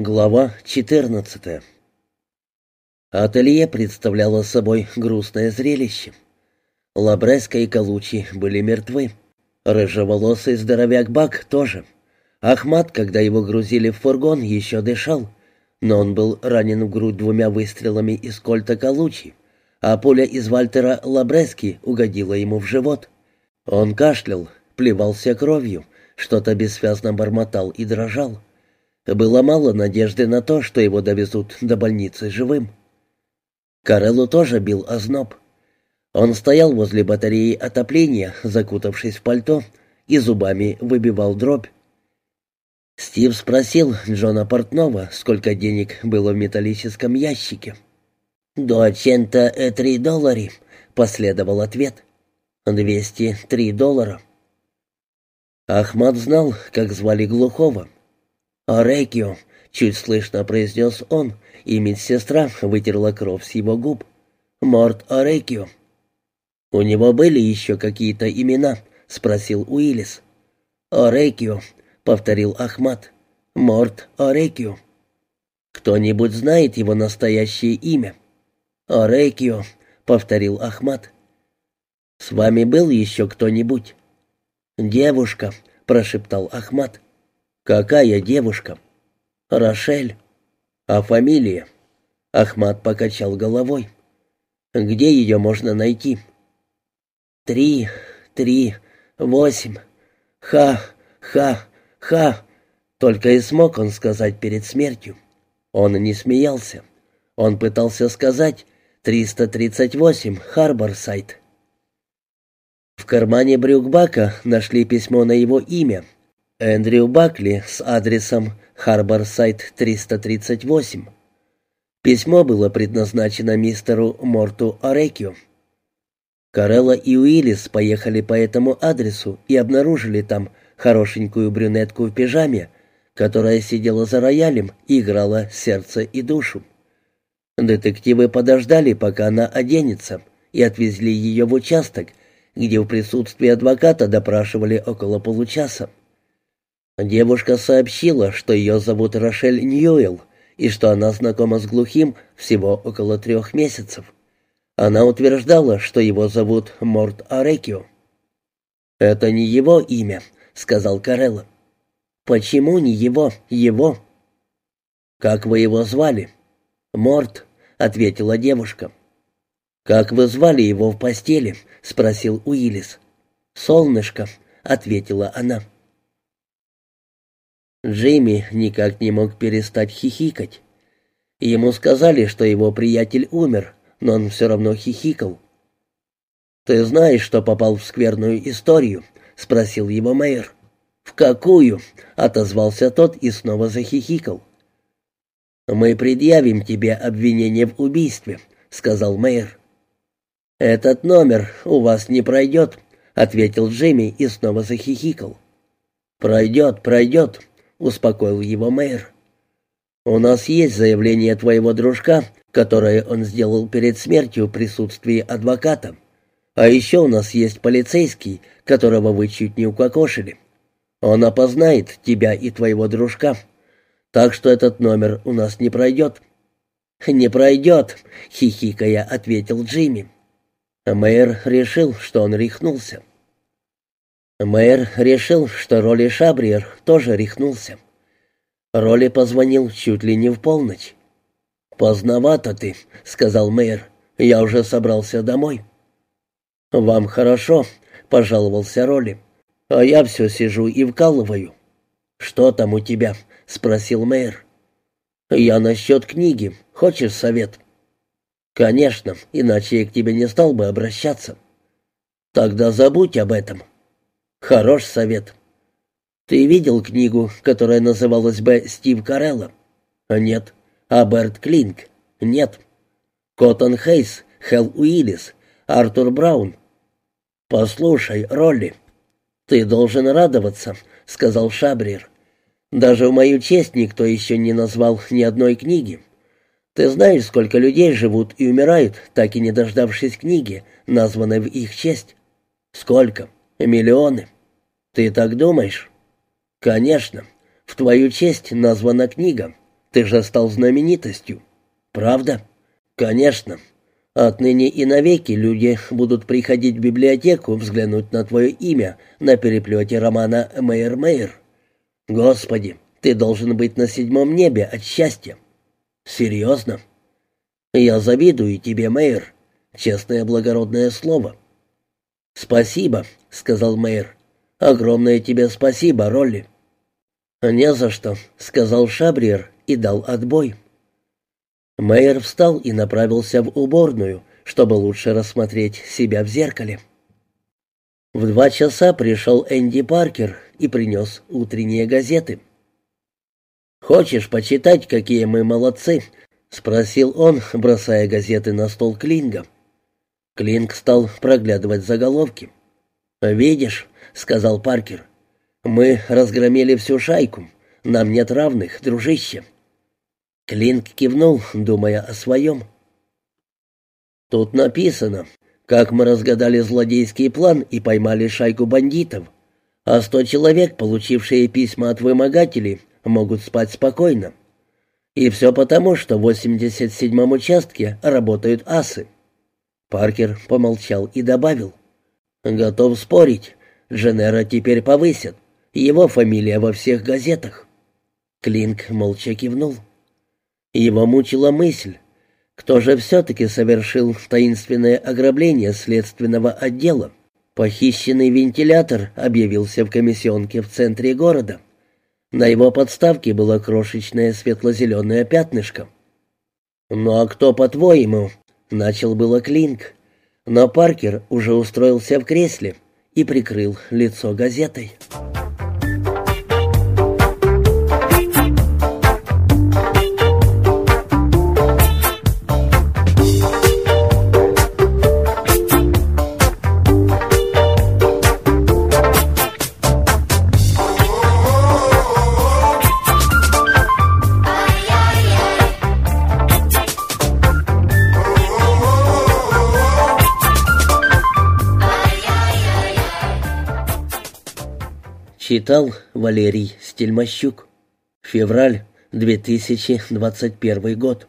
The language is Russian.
Глава 14 Ателье представляло собой грустное зрелище. Лабреска и Калучи были мертвы. Рыжеволосый здоровяк Бак тоже. Ахмат, когда его грузили в фургон, еще дышал, но он был ранен в грудь двумя выстрелами из кольта Калучи, а пуля из Вальтера Лабрески угодила ему в живот. Он кашлял, плевался кровью, что-то бессвязно бормотал и дрожал. Было мало надежды на то, что его довезут до больницы живым. Кареллу тоже бил озноб. Он стоял возле батареи отопления, закутавшись в пальто, и зубами выбивал дробь. Стив спросил Джона Портнова, сколько денег было в металлическом ящике. «До чента три доллара», — последовал ответ. «Двести три доллара». Ахмад знал, как звали Глухого. «Орекио», — чуть слышно произнес он, и медсестра вытерла кровь с его губ. «Морт Орекио». «У него были еще какие-то имена?» — спросил Уиллис. «Орекио», — повторил Ахмат. «Морт Орекио». «Кто-нибудь знает его настоящее имя?» «Орекио», — повторил Ахмат. «С вами был еще кто-нибудь?» «Девушка», — прошептал Ахмат. «Какая девушка?» «Рошель». «А фамилия?» Ахмат покачал головой. «Где ее можно найти?» «Три, три, восемь. Ха, ха, ха!» Только и смог он сказать перед смертью. Он не смеялся. Он пытался сказать «338, Харборсайд». В кармане брюк Бака нашли письмо на его имя — Эндрю Бакли с адресом Харборсайд 338. Письмо было предназначено мистеру Морту Орекио. Карелла и Уиллис поехали по этому адресу и обнаружили там хорошенькую брюнетку в пижаме, которая сидела за роялем и играла сердце и душу. Детективы подождали, пока она оденется, и отвезли ее в участок, где в присутствии адвоката допрашивали около получаса. Девушка сообщила, что ее зовут Рошель Ньюэлл и что она знакома с глухим всего около трех месяцев. Она утверждала, что его зовут Морт Арекио. «Это не его имя», — сказал Карелла. «Почему не его? Его?» «Как вы его звали?» «Морт», — ответила девушка. «Как вы звали его в постели?» — спросил Уиллис. «Солнышко», — ответила она. Джейми никак не мог перестать хихикать. Ему сказали, что его приятель умер, но он все равно хихикал. «Ты знаешь, что попал в скверную историю?» — спросил его мэр. «В какую?» — отозвался тот и снова захихикал. «Мы предъявим тебе обвинение в убийстве», — сказал мэр. «Этот номер у вас не пройдет», — ответил Джимми и снова захихикал. «Пройдет, пройдет», — успокоил его мэр. «У нас есть заявление твоего дружка, которое он сделал перед смертью в присутствии адвоката. А еще у нас есть полицейский, которого вы чуть не укокошили. Он опознает тебя и твоего дружка. Так что этот номер у нас не пройдет». «Не пройдет», — хихикая ответил Джимми. Мэр решил, что он рехнулся. Мэр решил, что Роли Шабриер тоже рехнулся. Роли позвонил чуть ли не в полночь. «Поздновато ты», — сказал мэр. «Я уже собрался домой». «Вам хорошо», — пожаловался Роли. «А я все сижу и вкалываю». «Что там у тебя?» — спросил мэр. «Я насчет книги. Хочешь совет?» «Конечно, иначе я к тебе не стал бы обращаться». «Тогда забудь об этом». Хорош совет. Ты видел книгу, которая называлась бы «Стив Карелло»? Нет. А Берт Клинк? Нет. Коттон Хейс, Хелл Уиллис, Артур Браун? Послушай, Ролли, ты должен радоваться, сказал Шабрир. Даже в мою честь никто еще не назвал ни одной книги. Ты знаешь, сколько людей живут и умирают, так и не дождавшись книги, названной в их честь? Сколько? Миллионы. Ты так думаешь? Конечно. В твою честь названа книга. Ты же стал знаменитостью. Правда? Конечно. Отныне и навеки люди будут приходить в библиотеку взглянуть на твое имя на переплете романа «Мэйр-Мэйр». Господи, ты должен быть на седьмом небе от счастья. Серьезно? Я завидую тебе, Мэйр. Честное благородное слово. Спасибо, сказал Мэйр. Огромное тебе спасибо, Ролли. Не за что, сказал Шабриер и дал отбой. Мэйр встал и направился в уборную, чтобы лучше рассмотреть себя в зеркале. В два часа пришел Энди Паркер и принес утренние газеты. «Хочешь почитать, какие мы молодцы?» — спросил он, бросая газеты на стол Клинга. Клинг стал проглядывать заголовки. «Видишь», — сказал Паркер, — «мы разгромили всю шайку. Нам нет равных, дружище». Клинк кивнул, думая о своем. «Тут написано, как мы разгадали злодейский план и поймали шайку бандитов, а сто человек, получившие письма от вымогателей, могут спать спокойно. И все потому, что в 87-м участке работают асы». Паркер помолчал и добавил. «Готов спорить, Дженера теперь повысят. Его фамилия во всех газетах». Клинк молча кивнул. Его мучила мысль, кто же все-таки совершил таинственное ограбление следственного отдела. Похищенный вентилятор объявился в комиссионке в центре города. На его подставке было крошечное светло-зеленое пятнышко. «Ну а кто, по-твоему?» — начал было Клинк. Но Паркер уже устроился в кресле и прикрыл лицо газетой. Читал Валерий Стельмощук. Февраль 2021 год.